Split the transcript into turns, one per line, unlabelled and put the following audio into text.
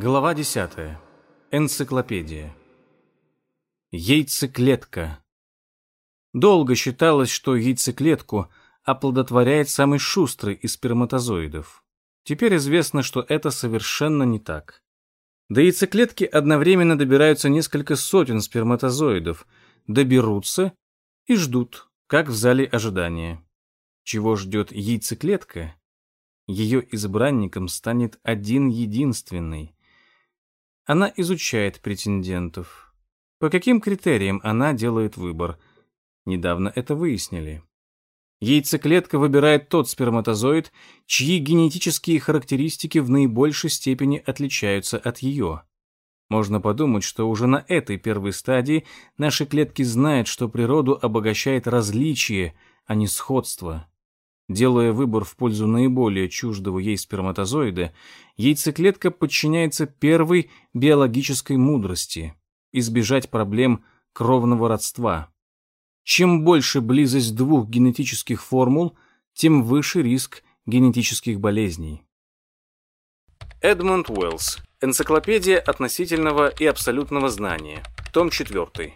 Глава 10. Энциклопедия. Яйцеклетка. Долго считалось, что яйцеклетку оплодотворяет самый шустрый из сперматозоидов. Теперь известно, что это совершенно не так. До яйцеклетки одновременно добираются несколько сотен сперматозоидов, доберутся и ждут, как в зале ожидания. Чего ждет яйцеклетка? Ее избранником станет один единственный. Она изучает претендентов. По каким критериям она делает выбор? Недавно это выяснили. Яйцеклетка выбирает тот сперматозоид, чьи генетические характеристики в наибольшей степени отличаются от ее. Можно подумать, что уже на этой первой стадии наши клетки знают, что природу обогащает различие, а не сходство. Делая выбор в пользу наиболее чуждого ей сперматозоида, яйцеклетка подчиняется первой биологической мудрости – избежать проблем кровного родства. Чем больше близость двух генетических формул, тем выше риск генетических болезней. Эдмунд Уэллс. Энциклопедия относительного и абсолютного знания. Том 4.